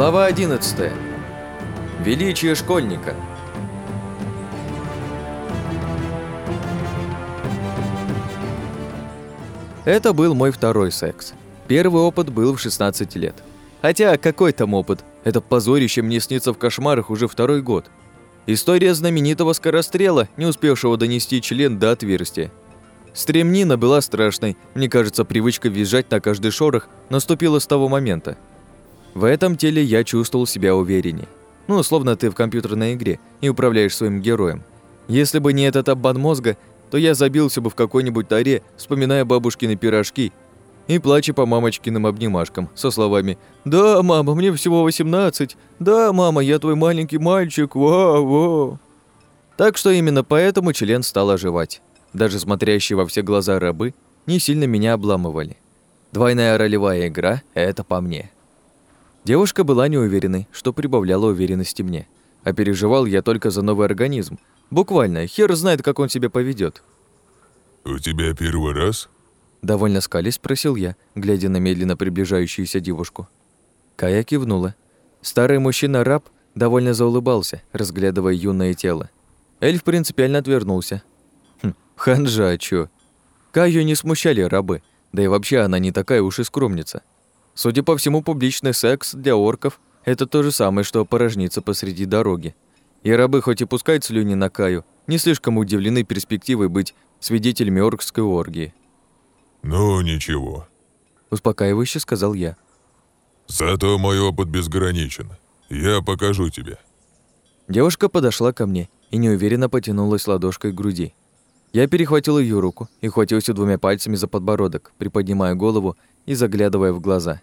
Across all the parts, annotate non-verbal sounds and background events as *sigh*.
Глава 11. Величие школьника. Это был мой второй секс. Первый опыт был в 16 лет. Хотя какой там опыт? Это позорище мне снится в кошмарах уже второй год. История знаменитого скорострела, не успевшего донести член до отверстия. Стремнина была страшной. Мне кажется, привычка визжать на каждый шорох наступила с того момента. В этом теле я чувствовал себя увереннее. Ну, словно ты в компьютерной игре и управляешь своим героем. Если бы не этот обман мозга, то я забился бы в какой-нибудь таре, вспоминая бабушкины пирожки и плача по мамочкиным обнимашкам со словами «Да, мама, мне всего 18. Да, мама, я твой маленький мальчик. Вау-вау». Так что именно поэтому член стал оживать. Даже смотрящие во все глаза рабы не сильно меня обламывали. Двойная ролевая игра – это по мне. Девушка была неуверенной, что прибавляло уверенности мне. А переживал я только за новый организм. Буквально, хер знает, как он себя поведет. «У тебя первый раз?» Довольно скались спросил я, глядя на медленно приближающуюся девушку. Кая кивнула. Старый мужчина-раб довольно заулыбался, разглядывая юное тело. Эльф принципиально отвернулся. Хм, ханжа, чё? Каю не смущали рабы, да и вообще она не такая уж и скромница. Судя по всему, публичный секс для орков – это то же самое, что порожниться посреди дороги. И рабы, хоть и пускают слюни на Каю, не слишком удивлены перспективой быть свидетелями оркской оргии. «Ну, ничего», – успокаивающе сказал я. «Зато мой опыт безграничен. Я покажу тебе». Девушка подошла ко мне и неуверенно потянулась ладошкой к груди. Я перехватил ее руку и хватился двумя пальцами за подбородок, приподнимая голову и заглядывая в глаза.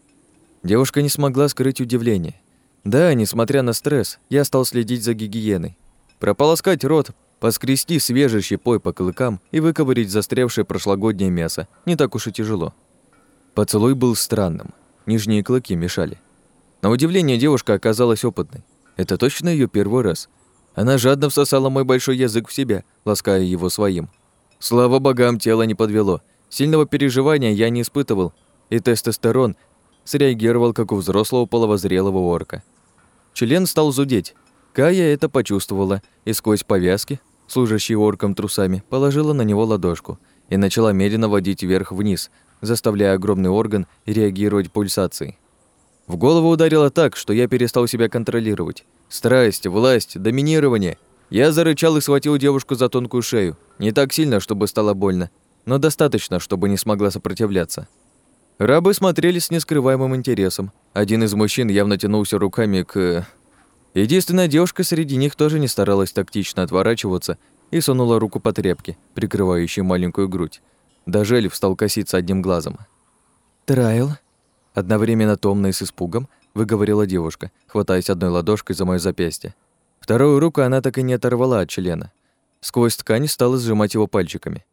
Девушка не смогла скрыть удивление. Да, несмотря на стресс, я стал следить за гигиеной. Прополоскать рот, поскрести свежий щепой по клыкам и выковырить застрявшее прошлогоднее мясо не так уж и тяжело. Поцелуй был странным. Нижние клыки мешали. На удивление девушка оказалась опытной. Это точно ее первый раз. Она жадно всосала мой большой язык в себя, лаская его своим. Слава богам, тело не подвело. Сильного переживания я не испытывал, и тестостерон среагировал, как у взрослого половозрелого орка. Член стал зудеть. Кая это почувствовала и сквозь повязки, служащие орком трусами, положила на него ладошку и начала медленно водить вверх-вниз, заставляя огромный орган реагировать пульсацией. В голову ударило так, что я перестал себя контролировать. Страсть, власть, доминирование. Я зарычал и схватил девушку за тонкую шею. Не так сильно, чтобы стало больно, но достаточно, чтобы не смогла сопротивляться. Рабы смотрели с нескрываемым интересом. Один из мужчин явно тянулся руками к... Единственная девушка среди них тоже не старалась тактично отворачиваться и сунула руку по тряпке, прикрывающей маленькую грудь. Даже эльф стал коситься одним глазом. «Трайл?» Одновременно томно и с испугом выговорила девушка, хватаясь одной ладошкой за моё запястье. Вторую руку она так и не оторвала от члена. Сквозь ткань стала сжимать его пальчиками.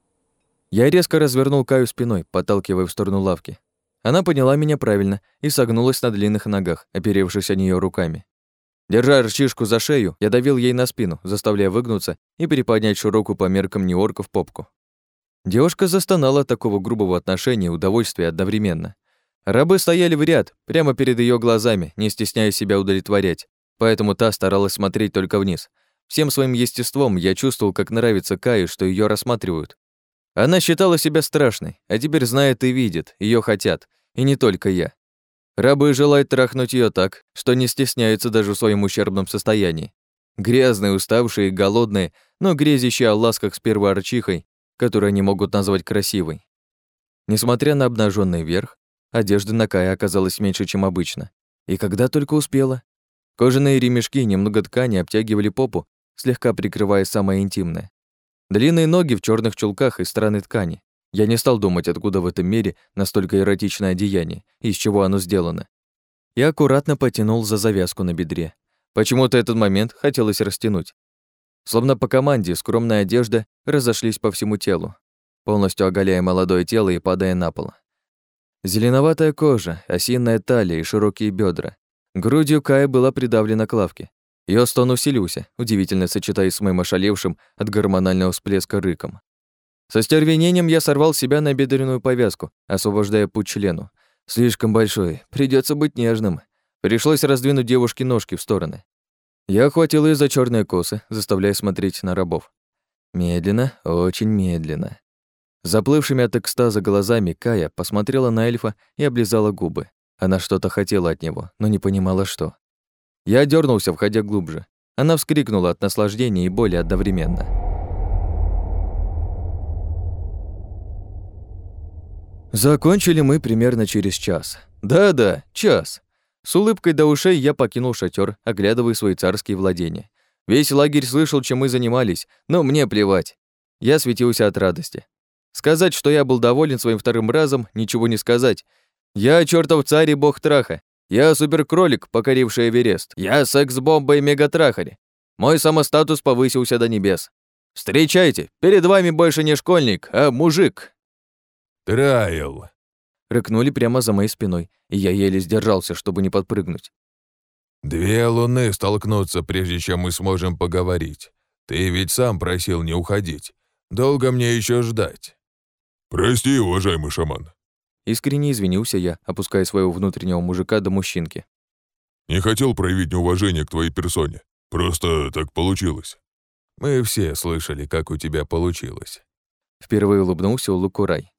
Я резко развернул Каю спиной, подталкивая в сторону лавки. Она поняла меня правильно и согнулась на длинных ногах, оперевшись о нее руками. Держа рычишку за шею, я давил ей на спину, заставляя выгнуться и переподнять широкую по меркам неорков попку. Девушка застонала от такого грубого отношения и удовольствия одновременно. Рабы стояли в ряд, прямо перед ее глазами, не стесняя себя удовлетворять, поэтому та старалась смотреть только вниз. Всем своим естеством я чувствовал, как нравится Кае, что ее рассматривают, она считала себя страшной, а теперь знает и видит, ее хотят, и не только я. Рабы желают трахнуть ее так, что не стесняются даже в своем ущербном состоянии. Грязные, уставшие, голодные, но грезящие о ласках с первой арчихой, которую они могут назвать красивой. Несмотря на обнаженный верх, одежды на Кае оказалась меньше, чем обычно. И когда только успела. Кожаные ремешки и немного ткани обтягивали попу, слегка прикрывая самое интимное. Длинные ноги в черных чулках из странной ткани. Я не стал думать, откуда в этом мире настолько эротичное одеяние, из чего оно сделано. Я аккуратно потянул за завязку на бедре. Почему-то этот момент хотелось растянуть. Словно по команде, скромная одежда разошлись по всему телу, полностью оголяя молодое тело и падая на пол. Зеленоватая кожа, осинная талия и широкие бедра. Грудью Кая была придавлена к лавке, Её стон усилился, удивительно сочетаясь с моим ошалевшим от гормонального всплеска рыком. Со стервенением я сорвал себя на бедренную повязку, освобождая путь члену. Слишком большой, придется быть нежным. Пришлось раздвинуть девушке ножки в стороны. Я охватил ее за черные косы, заставляя смотреть на рабов. Медленно, очень медленно. Заплывшими от экстаза глазами Кая посмотрела на эльфа и облизала губы. Она что-то хотела от него, но не понимала, что. Я дернулся, входя глубже. Она вскрикнула от наслаждения и боли одновременно. Закончили мы примерно через час. Да-да, час. С улыбкой до ушей я покинул шатер, оглядывая свои царские владения. Весь лагерь слышал, чем мы занимались, но мне плевать. Я светился от радости. Сказать, что я был доволен своим вторым разом, ничего не сказать. Я чертов царь и бог траха. Я суперкролик, покоривший Эверест. Я секс-бомба и мегатрахарь. Мой самостатус повысился до небес. Встречайте, перед вами больше не школьник, а мужик. Трайл. Рыкнули прямо за моей спиной, и я еле сдержался, чтобы не подпрыгнуть. Две луны столкнутся, прежде чем мы сможем поговорить. Ты ведь сам просил не уходить. Долго мне еще ждать? Прости, уважаемый шаман. Искренне извинился я, опуская своего внутреннего мужика до мужчинки. Не хотел проявить неуважение к твоей персоне. Просто так получилось. Мы все слышали, как у тебя получилось. Впервые улыбнулся Лукурай.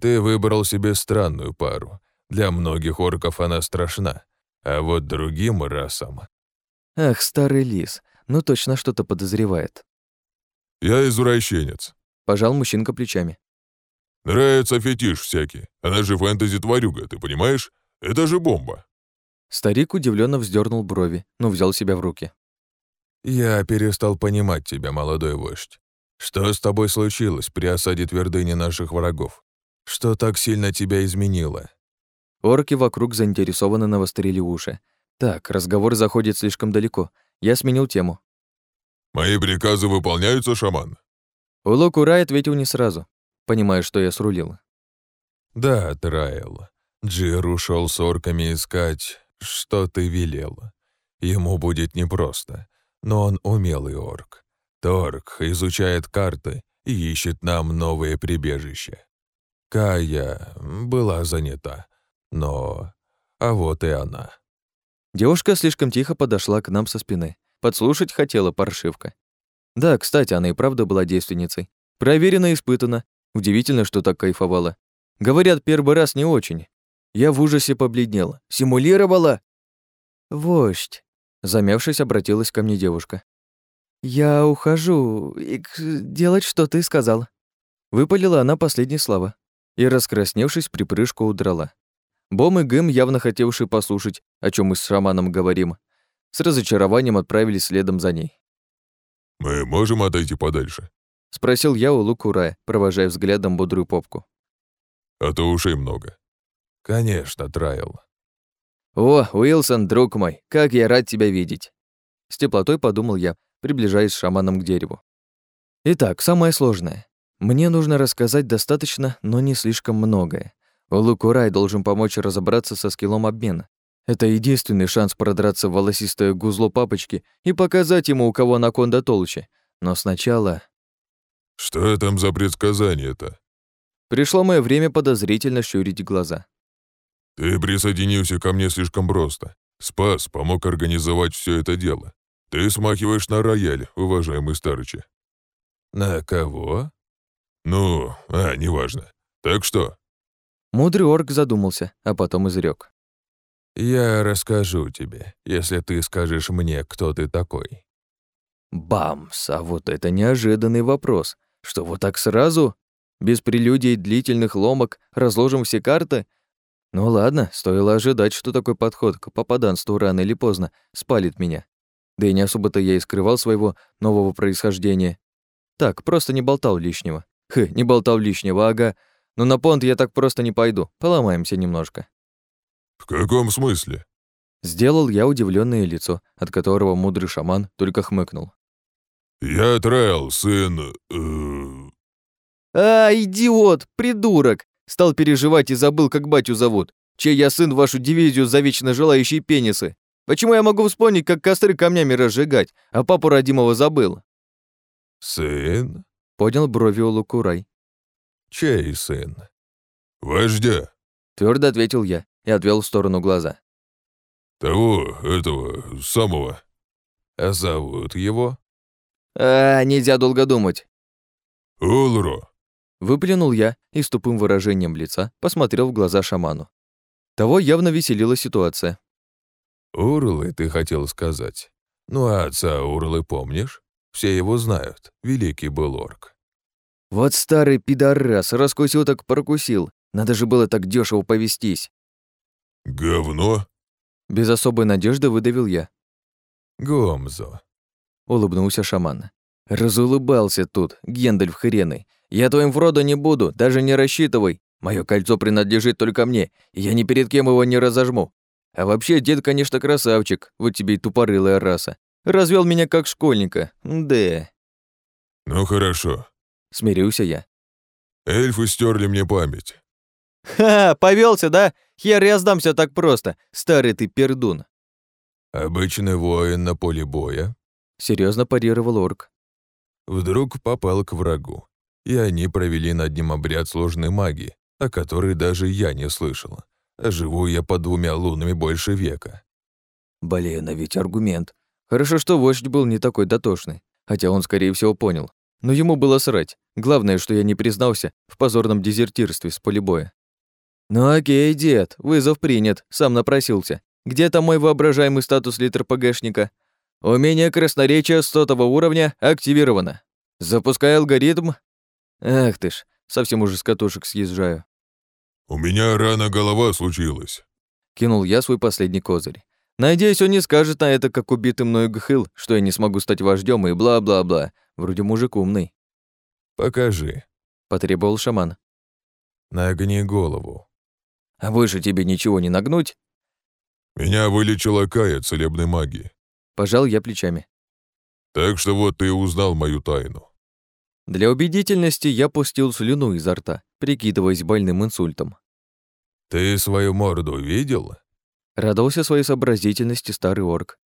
Ты выбрал себе странную пару. Для многих орков она страшна, а вот другим расам... Ах, старый лис, ну точно что-то подозревает. Я извращенец. Пожал мужчинка плечами. Нравится фетиш всякий. Она же фэнтези-тварюга, ты понимаешь? Это же бомба. Старик удивленно вздернул брови, но взял себя в руки. Я перестал понимать тебя, молодой вождь. Что с тобой случилось при осаде твердыни наших врагов? Что так сильно тебя изменило? Орки вокруг заинтересованно навострили уши. Так, разговор заходит слишком далеко. Я сменил тему. Мои приказы выполняются, шаман? Улок Урай ответил не сразу понимая, что я срулил. «Да, Трайл. Джир ушел с орками искать, что ты велел. Ему будет непросто, но он умелый орк. Торг изучает карты и ищет нам новые прибежища. Кая была занята, но... А вот и она». Девушка слишком тихо подошла к нам со спины. Подслушать хотела паршивка. Да, кстати, она и правда была девственницей. Проверено и испытано, Удивительно, что так кайфовала. Говорят, первый раз не очень. Я в ужасе побледнела. Симулировала? Вождь. Замявшись, обратилась ко мне девушка. «Я ухожу и делать, что ты сказал». Выпалила она последние слова и, раскрасневшись, припрыжку удрала. Бом и Гэм, явно хотевшие послушать, о чем мы с шаманом говорим, с разочарованием отправились следом за ней. «Мы можем отойти подальше?» — спросил я у Лукурая, провожая взглядом бодрую попку. «А то ушей много». «Конечно, Трайл». «О, Уилсон, друг мой, как я рад тебя видеть!» С теплотой подумал я, приближаясь с шаманом к дереву. Итак, самое сложное. Мне нужно рассказать достаточно, но не слишком многое. Лукурай должен помочь разобраться со скиллом обмена. Это единственный шанс продраться в волосистое гузло папочки и показать ему, у кого анаконда толще. Но сначала что там за предсказание-то? Пришло мое время подозрительно щурить глаза. Ты присоединился ко мне слишком просто. Спас, помог организовать все это дело. Ты смахиваешь на рояль, уважаемый старычи. На кого? Ну, а, неважно. Так что? Мудрый орк задумался, а потом изрек. Я расскажу тебе, если ты скажешь мне, кто ты такой. Бамс, а вот это неожиданный вопрос. Что, вот так сразу? Без прелюдий длительных ломок разложим все карты? Ну ладно, стоило ожидать, что такой подход к попаданству рано или поздно спалит меня. Да и не особо-то я и скрывал своего нового происхождения. Так, просто не болтал лишнего. Хы, не болтал лишнего, ага. Но на понт я так просто не пойду. Поломаемся немножко. В каком смысле? Сделал я удивленное лицо, от которого мудрый шаман только хмыкнул. «Я Трайл, сын...» э... «А, идиот, придурок!» Стал переживать и забыл, как батю зовут. Чей я сын вашу дивизию за вечно желающие пенисы. Почему я могу вспомнить, как костры камнями разжигать, а папу родимого забыл?» «Сын?» — поднял брови Лукурай. «Чей сын?» «Вождя», — твердо ответил я и отвел в сторону глаза. Того, этого, самого. А зовут его? А, нельзя долго думать. Улро. Выплюнул я и с тупым выражением лица посмотрел в глаза шаману. Того явно веселила ситуация. Урлы, ты хотел сказать. Ну а отца Урлы помнишь? Все его знают. Великий был орк. Вот старый пидорас, раскусил так прокусил. Надо же было так дешево повестись. Говно? Без особой надежды выдавил я. Гомзо. Улыбнулся шаман. Разулыбался тут, Гендальф хреный. Я твоим Фродо не буду, даже не рассчитывай. Мое кольцо принадлежит только мне, и я ни перед кем его не разожму. А вообще, дед, конечно, красавчик, вот тебе и тупорылая раса. Развел меня как школьника, да. Ну хорошо, Смирился я. эльфы стерли мне память. Ха, повелся, да? Хер я сдамся так просто, старый ты пердун. Обычный воин на поле боя Серьезно парировал орк. вдруг попал к врагу, и они провели над ним обряд сложной магии, о которой даже я не слышал. А живу я под двумя лунами больше века. Блин, а ведь аргумент. Хорошо, что вождь был не такой дотошный, хотя он, скорее всего, понял. Но ему было срать. Главное, что я не признался в позорном дезертирстве с поля боя. Ну окей, дед, вызов принят, сам напросился. Где там мой воображаемый статус литр-ПГшника? Умение красноречия сотого уровня активировано. Запускай алгоритм. Ах ты ж, совсем уже с катушек съезжаю. «У меня рано голова случилась». Кинул я свой последний козырь. Надеюсь, он не скажет на это, как убитый мною Гхыл, что я не смогу стать вождем и бла-бла-бла. Вроде мужик умный. «Покажи». Потребовал шаман. Нагни голову. А больше тебе ничего не нагнуть? Меня вылечила Кая целебной магии. Пожал я плечами. Так что вот ты и узнал мою тайну. Для убедительности я пустил слюну изо рта, прикидываясь больным инсультом. Ты свою морду видел? Радовался своей сообразительности старый орк.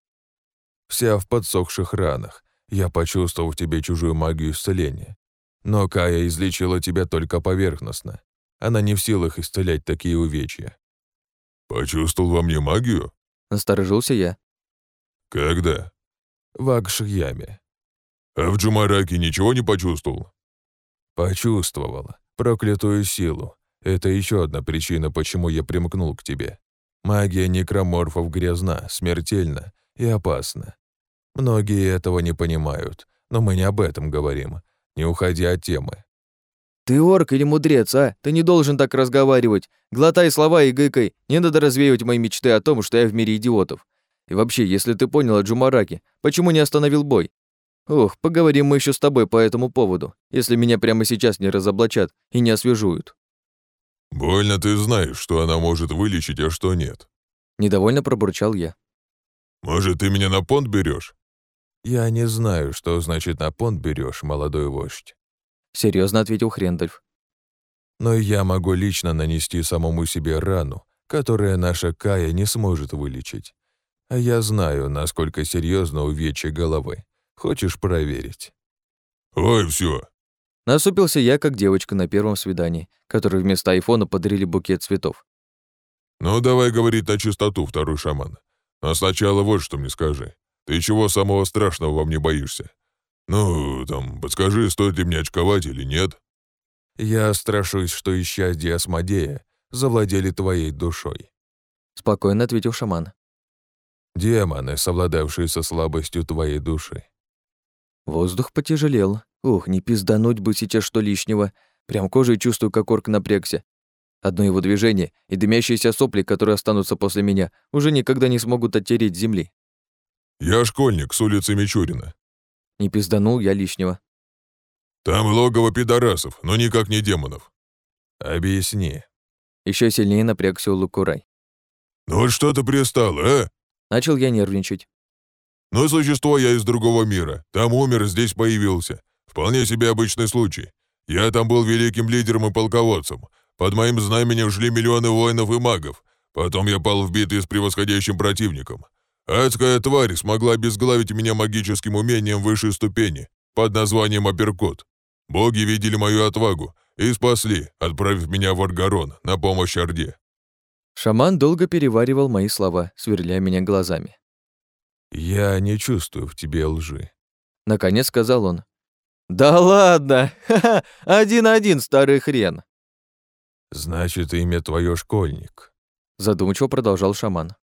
Вся в подсохших ранах. Я почувствовал в тебе чужую магию исцеления. Но Кая излечила тебя только поверхностно. Она не в силах исцелять такие увечья. Почувствовал во мне магию? Насторожился я. Когда? В Акшияме. А в Джумараке ничего не почувствовал? Почувствовал. Проклятую силу. Это еще одна причина, почему я примкнул к тебе. Магия некроморфов грязна, смертельна и опасна. Многие этого не понимают, но мы не об этом говорим, не уходя от темы. Ты орк или мудрец, а? Ты не должен так разговаривать. Глотай слова и гыкай. Не надо развеивать мои мечты о том, что я в мире идиотов. И вообще, если ты понял о Джумараке, почему не остановил бой? Ох, поговорим мы еще с тобой по этому поводу, если меня прямо сейчас не разоблачат и не освежуют. «Больно ты знаешь, что она может вылечить, а что нет. Недовольно пробурчал я. Может, ты меня на понт берешь? «Я не знаю, что значит на понт берешь, молодой вождь. Серьезно ответил Хрендальф. Но я могу лично нанести самому себе рану, которая наша Кая не сможет вылечить. А я знаю, насколько серьезно увечье головы. Хочешь проверить? Ой, все. Насупился я, как девочка на первом свидании, которой вместо айфона подарили букет цветов. Ну, давай говорить на чистоту, второй шаман. Но сначала вот что мне скажи. Ты чего самого страшного во мне боишься? Ну, там, подскажи, стоит ли мне очковать или нет? Я страшусь, что исчадья Асмодея завладели твоей душой. Спокойно ответил шаман. Демоны, совладавшие со слабостью твоей души. Воздух потяжелел. Ух, не пиздануть бы сейчас что лишнего. Прям кожей чувствую, как орк напрягся. Одно его движение и дымящиеся сопли, которые останутся после меня, уже никогда не смогут оттереть земли. Я школьник с улицы Мичурина. Не пизданул я лишнего. Там логово пидорасов, но никак не демонов. Объясни. Еще сильнее напрягся Лукурай. Ну вот что ты пристал, а? Начал я нервничать. Но существо я из другого мира. Там умер, здесь появился. Вполне себе обычный случай. Я там был великим лидером и полководцем. Под моим знаменем шли миллионы воинов и магов. Потом я пал в битве с превосходящим противником. Адская тварь смогла обезглавить меня магическим умением высшей ступени под названием Апперкот. Боги видели мою отвагу и спасли, отправив меня в Аргарон на помощь Орде. Шаман долго переваривал мои слова, сверляя меня глазами. «Я не чувствую в тебе лжи», — наконец сказал он. «Да ладно! Ха-ха! Один-один, старый хрен!» «Значит, имя твое школьник», — задумчиво продолжал шаман.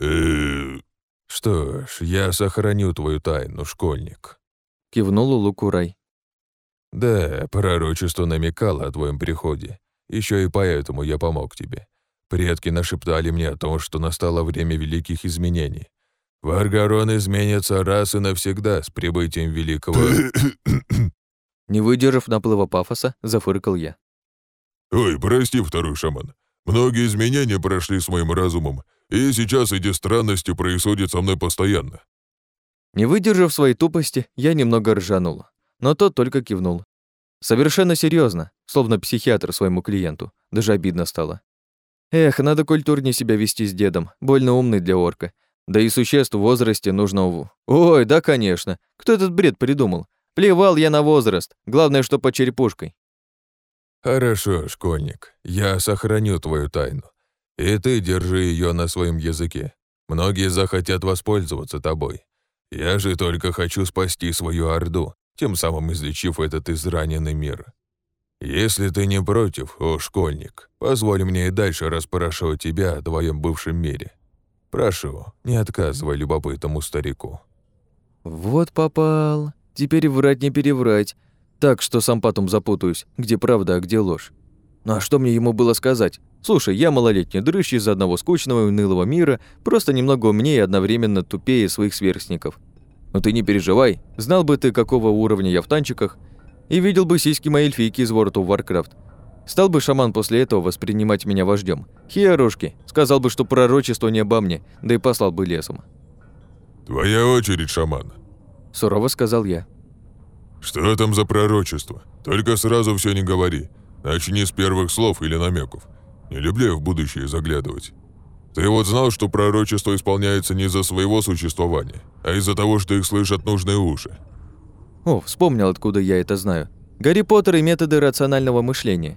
э «Что ж, я сохраню твою тайну, школьник», — кивнул Лукурай. «Да, пророчество намекало о твоем приходе. Еще и поэтому я помог тебе. Предки нашептали мне о том, что настало время великих изменений. Варгарон изменится раз и навсегда с прибытием великого...» *coughs* Не выдержав наплыва пафоса, зафыркал я. «Ой, прости, второй шаман. Многие изменения прошли с моим разумом, и сейчас эти странности происходят со мной постоянно». Не выдержав своей тупости, я немного ржанул, но тот только кивнул. Совершенно серьезно, словно психиатр своему клиенту. Даже обидно стало. Эх, надо культурнее себя вести с дедом, больно умный для орка. Да и существ в возрасте нужно... Ой, да, конечно. Кто этот бред придумал? Плевал я на возраст. Главное, что по черепушкой. Хорошо, школьник. Я сохраню твою тайну. И ты держи ее на своем языке. Многие захотят воспользоваться тобой. Я же только хочу спасти свою Орду, тем самым излечив этот израненный мир. Если ты не против, о школьник, позволь мне и дальше расспрашивать тебя о твоем бывшем мире. Прошу, не отказывай любопытному старику». «Вот попал. Теперь врать не переврать. Так что сам потом запутаюсь, где правда, а где ложь. Ну а что мне ему было сказать? Слушай, я малолетний дрыщ из одного скучного и унылого мира, просто немного умнее и одновременно тупее своих сверстников. Но ты не переживай, знал бы ты, какого уровня я в танчиках, и видел бы сиськи моей эльфийки из World of Warcraft. Стал бы шаман после этого воспринимать меня вождем. Хиарушки, сказал бы, что пророчество не обо мне, да и послал бы лесом. «Твоя очередь, шаман», – сурово сказал я. «Что там за пророчество? Только сразу все не говори. Начни с первых слов или намеков. Не люблю я в будущее заглядывать. Ты вот знал, что пророчество исполняется не из-за своего существования, а из-за того, что их слышат нужные уши?» О, вспомнил, откуда я это знаю. «Гарри Поттер и методы рационального мышления».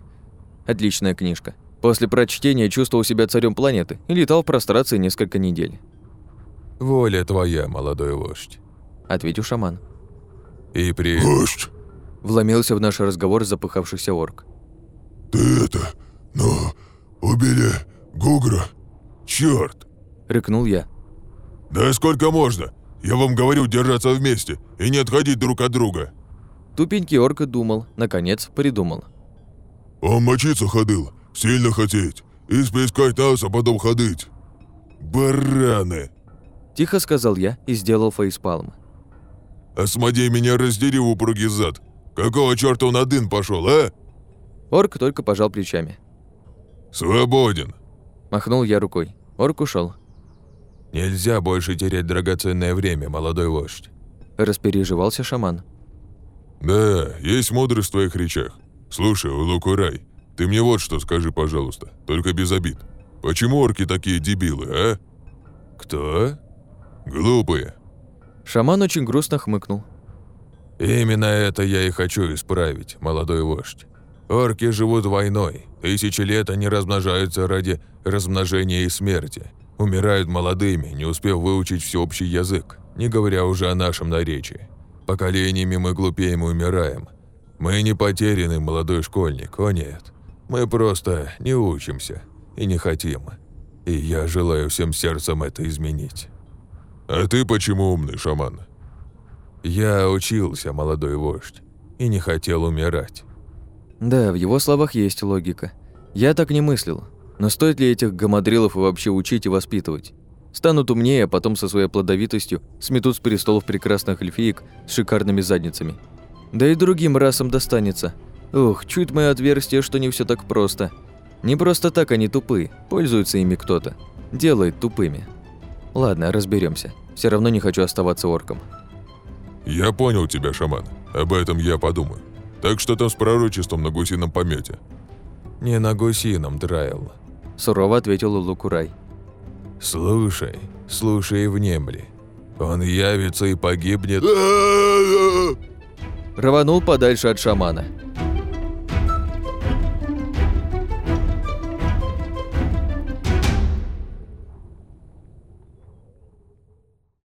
Отличная книжка. После прочтения чувствовал себя царем планеты и летал в прострации несколько недель. «Воля твоя, молодой вождь», — ответил шаман. «И при...» «Вождь!» — вломился в наш разговор запыхавшийся орк. «Ты это... ну... убили Гугра? Чёрт!» — рыкнул я. «Да сколько можно? Я вам говорю держаться вместе и не отходить друг от друга!» Тупенький орк думал, наконец придумал. Он мочиться ходил, сильно хотеть, и спискать нас, а потом ходить. Бараны!» Тихо сказал я и сделал фейспалм. «Осмодей меня раздери в упругий зад! Какого черта он один пошел, а?» Орк только пожал плечами. «Свободен!» Махнул я рукой. Орк ушел. «Нельзя больше терять драгоценное время, молодой вождь!» Распереживался шаман. «Да, есть мудрость в твоих речах. «Слушай, Лукурай, ты мне вот что скажи, пожалуйста, только без обид. Почему орки такие дебилы, а?» «Кто?» «Глупые». Шаман очень грустно хмыкнул. «Именно это я и хочу исправить, молодой вождь. Орки живут войной. Тысячи лет они размножаются ради размножения и смерти. Умирают молодыми, не успев выучить всеобщий язык, не говоря уже о нашем наречии. Поколениями мы глупеем и умираем, мы не потеряны, молодой школьник, о нет. Мы просто не учимся и не хотим. И я желаю всем сердцем это изменить. А ты почему умный, шаман? Я учился, молодой вождь, и не хотел умирать. Да, в его словах есть логика. Я так не мыслил. Но стоит ли этих гамадрилов вообще учить и воспитывать? Станут умнее, а потом со своей плодовитостью сметут с престолов прекрасных эльфиек с шикарными задницами – да и другим расам достанется. Ух, чует мое отверстие, что не все так просто. Не просто так они тупые, пользуются ими кто-то. Делает тупыми. Ладно, разберемся. Все равно не хочу оставаться орком. Я понял тебя, шаман. Об этом я подумаю. Так что там с пророчеством на гусином помете? Не на гусином, Драйл. Сурово ответил Лукурай. Слушай, слушай и внемли. Он явится и погибнет рванул подальше от шамана.